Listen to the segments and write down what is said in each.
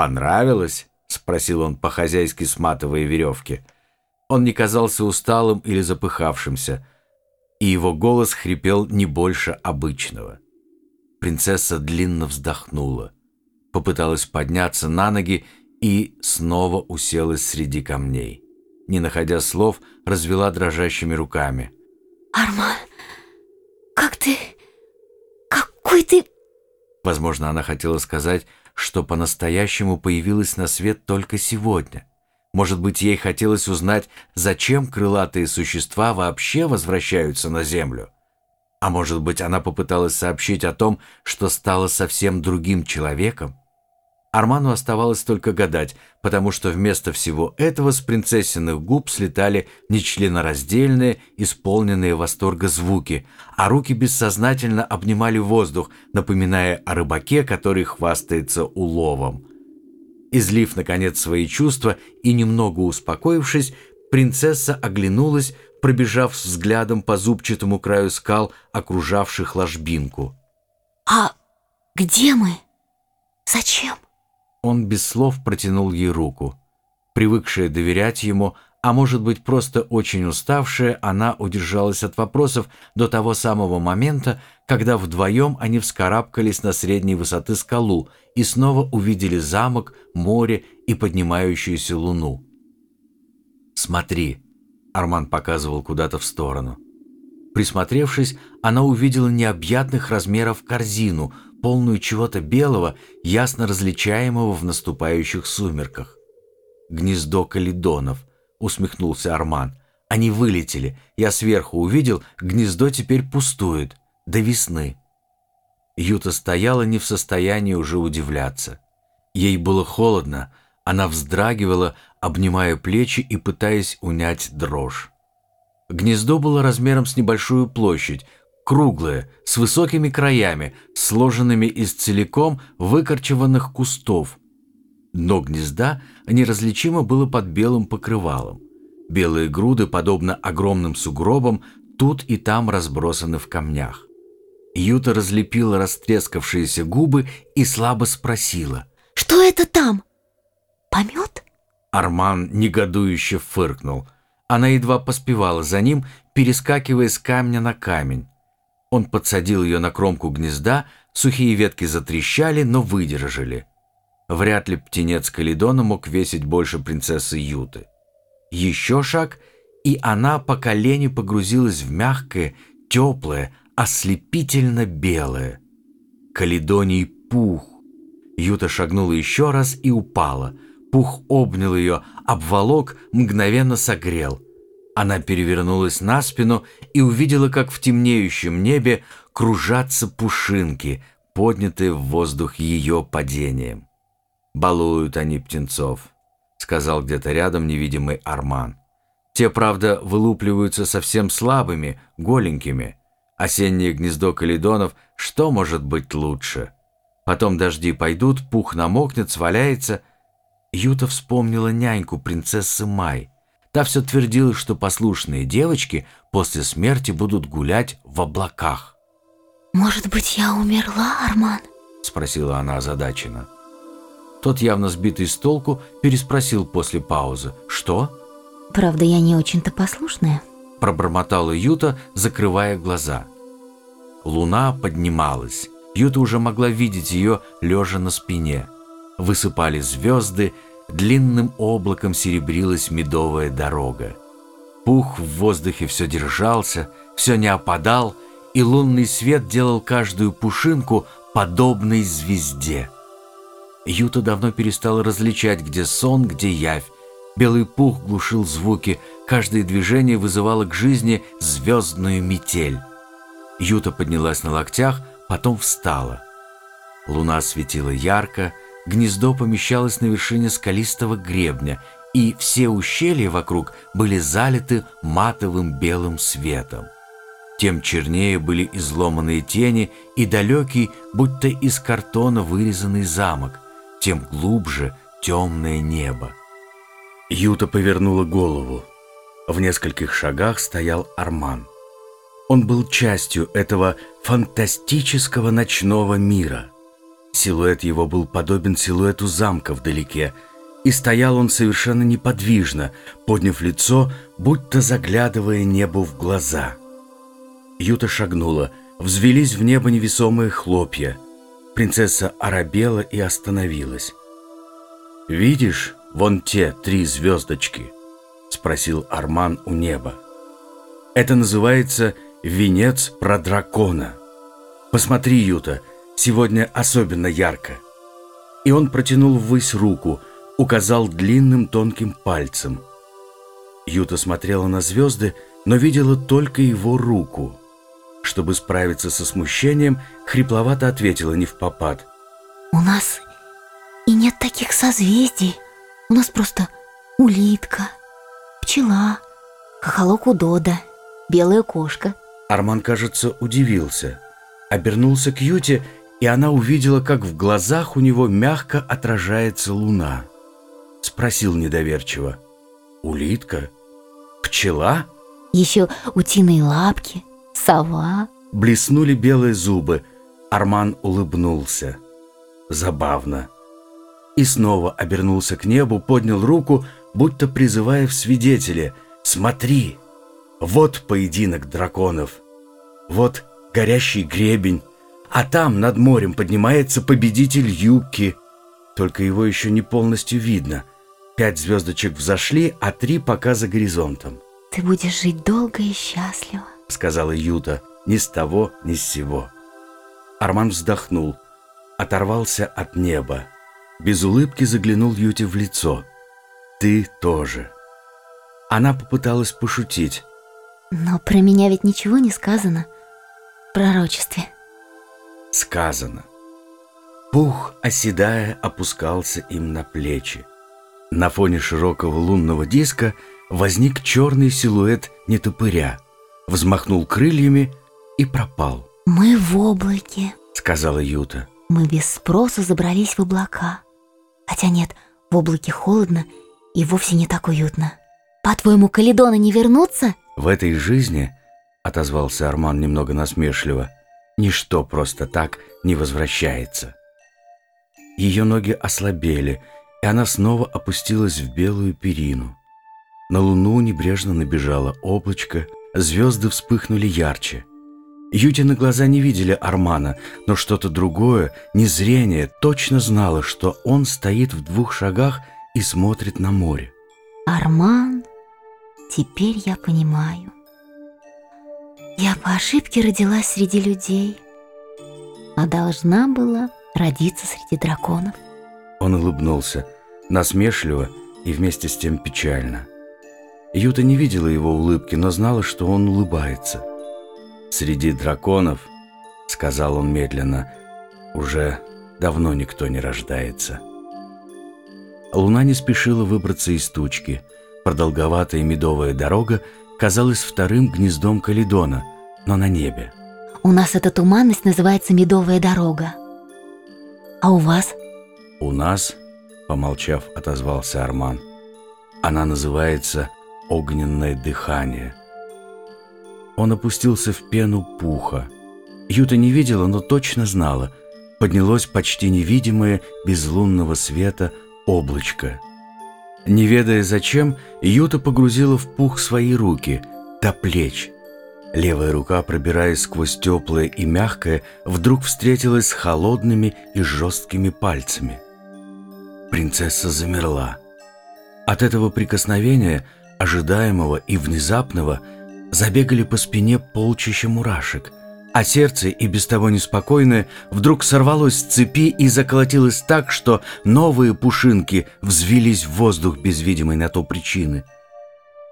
«Понравилось?» — спросил он по-хозяйски сматывая веревки. Он не казался усталым или запыхавшимся, и его голос хрипел не больше обычного. Принцесса длинно вздохнула, попыталась подняться на ноги и снова уселась среди камней. Не находя слов, развела дрожащими руками. «Арман, как ты... какой ты...» Возможно, она хотела сказать, что по-настоящему появилась на свет только сегодня. Может быть, ей хотелось узнать, зачем крылатые существа вообще возвращаются на Землю. А может быть, она попыталась сообщить о том, что стала совсем другим человеком? Арману оставалось только гадать, потому что вместо всего этого с принцессиных губ слетали нечленораздельные, исполненные восторга звуки, а руки бессознательно обнимали воздух, напоминая о рыбаке, который хвастается уловом. Излив, наконец, свои чувства и немного успокоившись, принцесса оглянулась, пробежав взглядом по зубчатому краю скал, окружавших ложбинку. «А где мы? Зачем?» Он без слов протянул ей руку. Привыкшая доверять ему, а может быть просто очень уставшая, она удержалась от вопросов до того самого момента, когда вдвоем они вскарабкались на средней высоты скалу и снова увидели замок, море и поднимающуюся луну. «Смотри», — Арман показывал куда-то в сторону. Присмотревшись, она увидела необъятных размеров корзину — полную чего-то белого, ясно различаемого в наступающих сумерках. «Гнездо каледонов», — усмехнулся Арман. «Они вылетели. Я сверху увидел, гнездо теперь пустует. До весны». Юта стояла не в состоянии уже удивляться. Ей было холодно, она вздрагивала, обнимая плечи и пытаясь унять дрожь. Гнездо было размером с небольшую площадь, круглое, с высокими краями, сложенными из целиком выкорчеванных кустов. Дно гнезда неразличимо было под белым покрывалом. Белые груды, подобно огромным сугробам, тут и там разбросаны в камнях. Юта разлепила растрескавшиеся губы и слабо спросила. «Что это там? Помет?» Арман негодующе фыркнул. Она едва поспевала за ним, перескакивая с камня на камень. Он подсадил ее на кромку гнезда, сухие ветки затрещали, но выдержали. Вряд ли птенец Каледона мог весить больше принцессы Юты. Еще шаг, и она по колени погрузилась в мягкое, теплое, ослепительно белое. Каледоний пух. Юта шагнула еще раз и упала. Пух обнял ее, обволок, мгновенно согрел — она перевернулась на спину и увидела, как в темнеющем небе кружатся пушинки, поднятые в воздух ее падением. «Балуют они птенцов», — сказал где-то рядом невидимый Арман. «Те, правда, вылупливаются совсем слабыми, голенькими. Осеннее гнездо каледонов, что может быть лучше? Потом дожди пойдут, пух намокнет, сваляется». Юта вспомнила няньку принцессы Май — Та все твердила, что послушные девочки после смерти будут гулять в облаках. «Может быть, я умерла, Арман?» – спросила она озадаченно. Тот, явно сбитый с толку, переспросил после паузы. «Что?» «Правда, я не очень-то послушная», – пробормотала Юта, закрывая глаза. Луна поднималась. Юта уже могла видеть ее, лежа на спине. Высыпали звезды, длинным облаком серебрилась медовая дорога. Пух в воздухе все держался, все не опадал, и лунный свет делал каждую пушинку подобной звезде. Юта давно перестала различать, где сон, где явь. Белый пух глушил звуки, каждое движение вызывало к жизни звездную метель. Юта поднялась на локтях, потом встала. Луна светила ярко, Гнездо помещалось на вершине скалистого гребня, и все ущелья вокруг были залиты матовым белым светом. Тем чернее были изломанные тени и далекий, будто из картона вырезанный замок, тем глубже темное небо. Юта повернула голову. В нескольких шагах стоял Арман. Он был частью этого фантастического ночного мира – Силуэт его был подобен силуэту замка вдалеке, и стоял он совершенно неподвижно, подняв лицо, будто заглядывая небу в глаза. Юта шагнула, взвелись в небо невесомые хлопья. Принцесса оробела и остановилась. «Видишь, вон те три звездочки?» — спросил Арман у неба. «Это называется венец про дракона. Посмотри, Юта, сегодня особенно ярко». И он протянул ввысь руку, указал длинным тонким пальцем. Юта смотрела на звезды, но видела только его руку. Чтобы справиться со смущением, хрипловато ответила не в попад. У нас и нет таких созвездий. У нас просто улитка, пчела, хохолок у Дода, белая кошка. Арман, кажется, удивился. Обернулся к Юте, и она увидела, как в глазах у него мягко отражается луна. Спросил недоверчиво. «Улитка? Пчела?» Еще утиные лапки, сова. Блеснули белые зубы. Арман улыбнулся. Забавно и снова обернулся к небу, поднял руку, будто призывая в свидетели «Смотри! Вот поединок драконов! Вот горящий гребень, а там над морем поднимается победитель Юки. Только его еще не полностью видно. Пять звездочек взошли, а три пока за горизонтом. «Ты будешь жить долго и счастливо», — сказала Юта, ни с того, ни с сего. Арман вздохнул, оторвался от неба. Без улыбки заглянул Юте в лицо. «Ты тоже». Она попыталась пошутить. «Но про меня ведь ничего не сказано. В пророчестве». «Сказано». Пух, оседая, опускался им на плечи. На фоне широкого лунного диска возник черный силуэт нетопыря, взмахнул крыльями и пропал. «Мы в облаке», — сказала Юта. «Мы без спроса забрались в облака. Хотя нет, в облаке холодно и вовсе не так уютно. По-твоему, Каледона не вернутся? В этой жизни, отозвался Арман немного насмешливо, ничто просто так не возвращается. Ее ноги ослабели, и она снова опустилась в белую перину. На луну небрежно набежало облачко, звезды вспыхнули ярче. Ютины глаза не видели Армана, но что-то другое, незрение, точно знало, что он стоит в двух шагах и смотрит на море. Арман, теперь я понимаю. Я по ошибке родилась среди людей, а должна была родиться среди драконов. Он улыбнулся, насмешливо и вместе с тем печально. Юта не видела его улыбки, но знала, что он улыбается. Среди драконов, сказал он медленно, уже давно никто не рождается. Луна не спешила выбраться из тучки. Продолговатая медовая дорога казалась вторым гнездом Каледона, но на небе. У нас эта туманность называется медовая дорога. А у вас? У нас, помолчав, отозвался Арман. Она называется огненное дыхание. Он опустился в пену пуха. Юта не видела, но точно знала. Поднялось почти невидимое, без лунного света, облачко. Не ведая зачем, Юта погрузила в пух свои руки, до плеч. Левая рука, пробираясь сквозь теплое и мягкое, вдруг встретилась с холодными и жесткими пальцами. Принцесса замерла. От этого прикосновения, ожидаемого и внезапного, Забегали по спине полчища мурашек, а сердце, и без того неспокойное, вдруг сорвалось с цепи и заколотилось так, что новые пушинки взвились в воздух без видимой на то причины.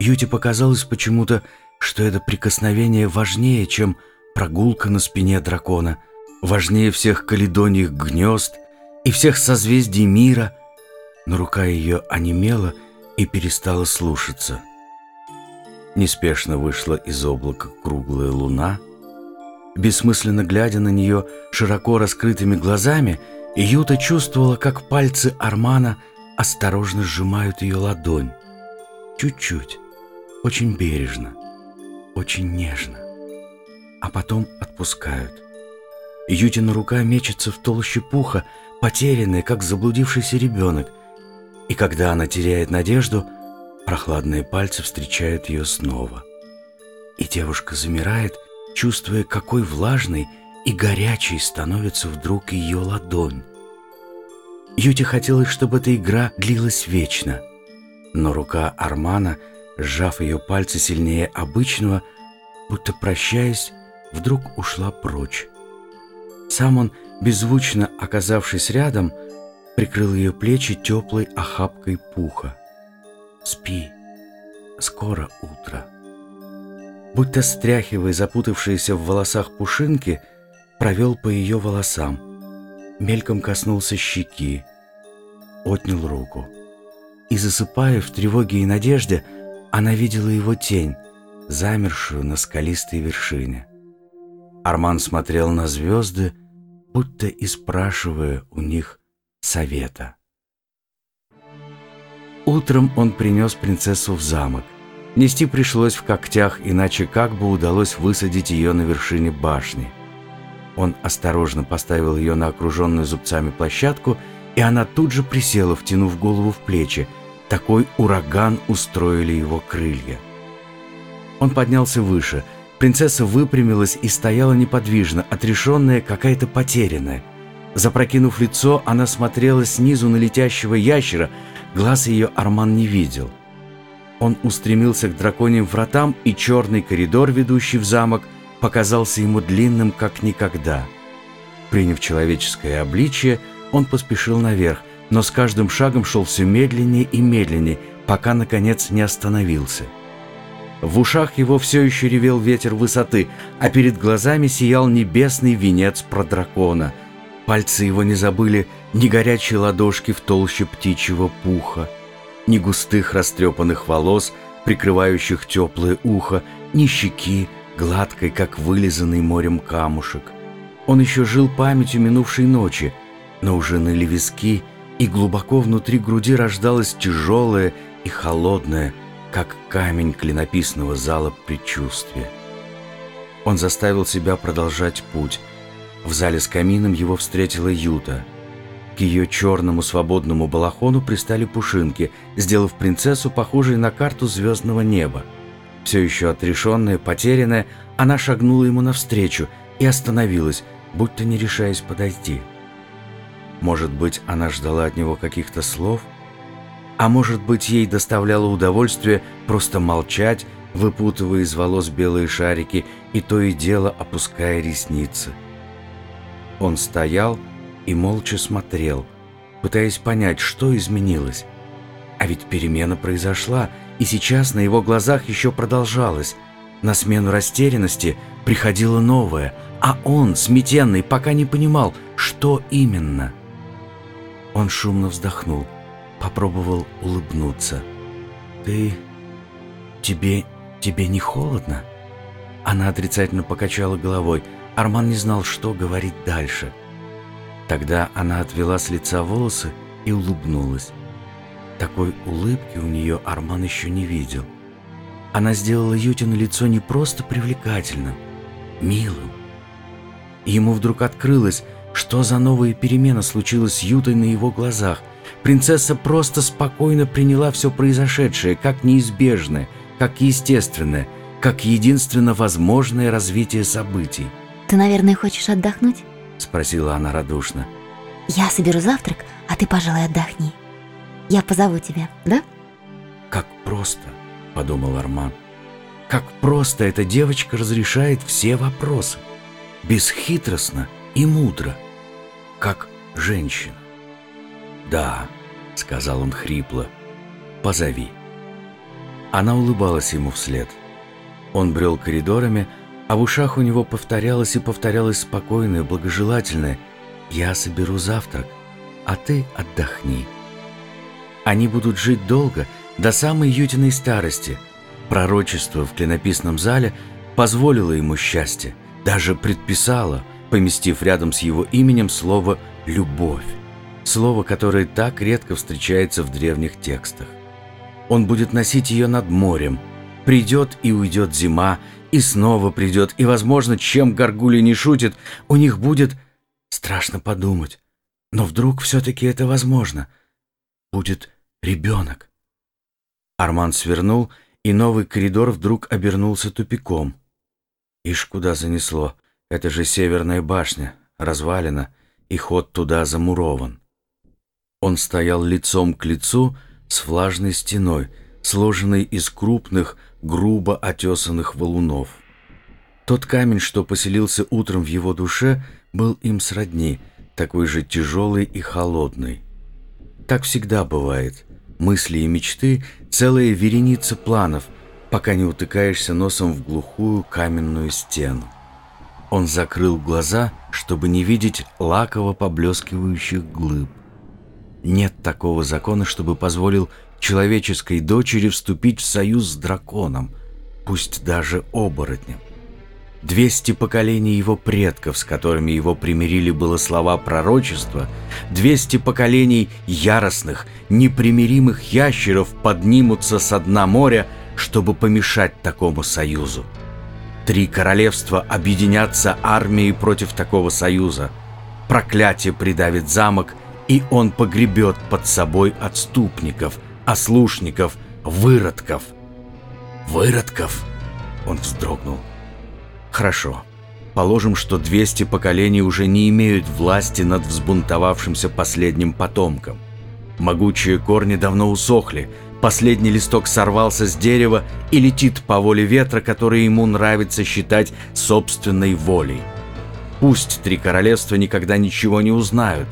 Юте показалось почему-то, что это прикосновение важнее, чем прогулка на спине дракона, важнее всех каледоньих гнезд и всех созвездий мира, но рука ее онемела и перестала слушаться. Неспешно вышла из облака круглая луна. Бессмысленно глядя на нее широко раскрытыми глазами, Юта чувствовала, как пальцы Армана осторожно сжимают ее ладонь. Чуть-чуть, очень бережно, очень нежно. А потом отпускают. Ютина рука мечется в толще пуха, потерянная, как заблудившийся ребенок. И когда она теряет надежду, прохладные пальцы встречают ее снова. И девушка замирает, чувствуя, какой влажной и горячей становится вдруг ее ладонь. Юте хотелось, чтобы эта игра длилась вечно. Но рука Армана, сжав ее пальцы сильнее обычного, будто прощаясь, вдруг ушла прочь. Сам он, беззвучно оказавшись рядом, прикрыл ее плечи теплой охапкой пуха. «Спи, скоро утро». Будто стряхивая запутавшиеся в волосах пушинки, провел по ее волосам, мельком коснулся щеки, отнял руку. И засыпая в тревоге и надежде, она видела его тень, замершую на скалистой вершине. Арман смотрел на звезды, будто и спрашивая у них совета. Утром он принес принцессу в замок. Нести пришлось в когтях, иначе как бы удалось высадить ее на вершине башни. Он осторожно поставил ее на окруженную зубцами площадку, и она тут же присела, втянув голову в плечи. Такой ураган устроили его крылья. Он поднялся выше – Принцесса выпрямилась и стояла неподвижно, отрешенная, какая-то потерянная. Запрокинув лицо, она смотрела снизу на летящего ящера, глаз ее Арман не видел. Он устремился к драконьим вратам, и черный коридор, ведущий в замок, показался ему длинным, как никогда. Приняв человеческое обличие, он поспешил наверх, но с каждым шагом шел все медленнее и медленнее, пока, наконец, не остановился – в ушах его все еще ревел ветер высоты, а перед глазами сиял небесный венец про дракона. Пальцы его не забыли ни горячей ладошки в толще птичьего пуха, ни густых растрепанных волос, прикрывающих теплое ухо, ни щеки, гладкой, как вылизанный морем камушек. Он еще жил памятью минувшей ночи, но уже ныли виски, и глубоко внутри груди рождалось тяжелое и холодное, как камень клинописного зала предчувствия. Он заставил себя продолжать путь. В зале с камином его встретила Юта. К ее черному свободному балахону пристали пушинки, сделав принцессу похожей на карту звездного неба. Все еще отрешенная, потерянная, она шагнула ему навстречу и остановилась, будто не решаясь подойти. Может быть, она ждала от него каких-то слов – а может быть, ей доставляло удовольствие просто молчать, выпутывая из волос белые шарики и то и дело опуская ресницы. Он стоял и молча смотрел, пытаясь понять, что изменилось. А ведь перемена произошла, и сейчас на его глазах еще продолжалась. На смену растерянности приходило новое, а он, сметенный, пока не понимал, что именно. Он шумно вздохнул – попробовал улыбнуться. «Ты... тебе... тебе не холодно?» Она отрицательно покачала головой. Арман не знал, что говорить дальше. Тогда она отвела с лица волосы и улыбнулась. Такой улыбки у нее Арман еще не видел. Она сделала Ютину лицо не просто привлекательным, милым. Ему вдруг открылось, что за новая перемена случилась с Ютой на его глазах – Принцесса просто спокойно приняла все произошедшее как неизбежное, как естественное, как единственно возможное развитие событий. «Ты, наверное, хочешь отдохнуть?» – спросила она радушно. «Я соберу завтрак, а ты, пожалуй, отдохни. Я позову тебя, да?» «Как просто», – подумал Арман. «Как просто эта девочка разрешает все вопросы. Бесхитростно и мудро, как женщина». «Да», — сказал он хрипло, — «позови». Она улыбалась ему вслед. Он брел коридорами, а в ушах у него повторялось и повторялось спокойное, благожелательное «Я соберу завтрак, а ты отдохни». Они будут жить долго, до самой Ютиной старости. Пророчество в клинописном зале позволило ему счастье, даже предписало, поместив рядом с его именем слово «любовь» слово, которое так редко встречается в древних текстах. Он будет носить ее над морем, Придет и уйдет зима, и снова придет, и, возможно, чем Гаргули не шутит, у них будет... Страшно подумать. Но вдруг все-таки это возможно. Будет ребенок. Арман свернул, и новый коридор вдруг обернулся тупиком. Ишь, куда занесло. Это же северная башня, развалина, и ход туда замурован. Он стоял лицом к лицу с влажной стеной, сложенной из крупных, грубо отесанных валунов. Тот камень, что поселился утром в его душе, был им сродни, такой же тяжелый и холодный. Так всегда бывает. Мысли и мечты — целая вереница планов, пока не утыкаешься носом в глухую каменную стену. Он закрыл глаза, чтобы не видеть лаково поблескивающих глыб. Нет такого закона, чтобы позволил человеческой дочери вступить в союз с драконом, пусть даже оборотнем. Двести поколений его предков, с которыми его примирили было слова пророчества, двести поколений яростных, непримиримых ящеров поднимутся со дна моря, чтобы помешать такому союзу. Три королевства объединятся армией против такого союза. Проклятие придавит замок, и он погребет под собой отступников, ослушников, выродков. «Выродков!» Он вздрогнул. Хорошо. Положим, что 200 поколений уже не имеют власти над взбунтовавшимся последним потомком. Могучие корни давно усохли, последний листок сорвался с дерева и летит по воле ветра, который ему нравится считать собственной волей. Пусть три королевства никогда ничего не узнают.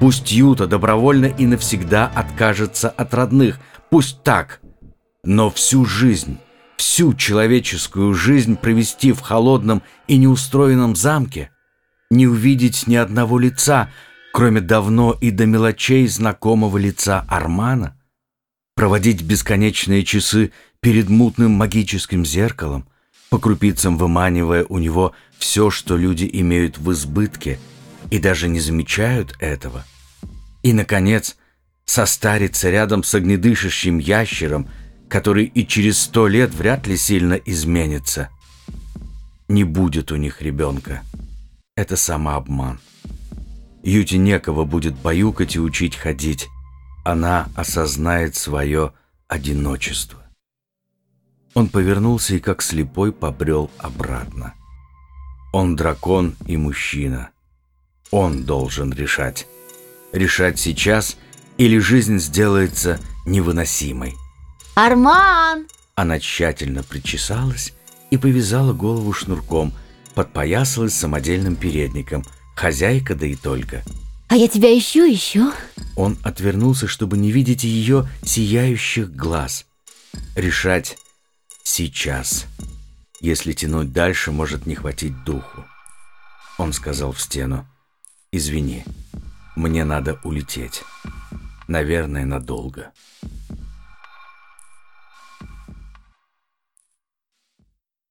Пусть Юта добровольно и навсегда откажется от родных. Пусть так. Но всю жизнь всю человеческую жизнь провести в холодном и неустроенном замке, не увидеть ни одного лица, кроме давно и до мелочей знакомого лица Армана, проводить бесконечные часы перед мутным магическим зеркалом, по крупицам выманивая у него все, что люди имеют в избытке, и даже не замечают этого. И, наконец, состариться рядом с огнедышащим ящером – который и через сто лет вряд ли сильно изменится. Не будет у них ребенка. Это самообман. Юте некого будет баюкать и учить ходить. Она осознает свое одиночество. Он повернулся и как слепой побрел обратно. Он дракон и мужчина. Он должен решать. Решать сейчас, или жизнь сделается невыносимой. Арман! Она тщательно причесалась и повязала голову шнурком, подпоясалась самодельным передником. Хозяйка, да и только. А я тебя ищу, ищу. Он отвернулся, чтобы не видеть ее сияющих глаз. Решать сейчас. Если тянуть дальше, может не хватить духу. Он сказал в стену. «Извини, мне надо улететь. Наверное, надолго».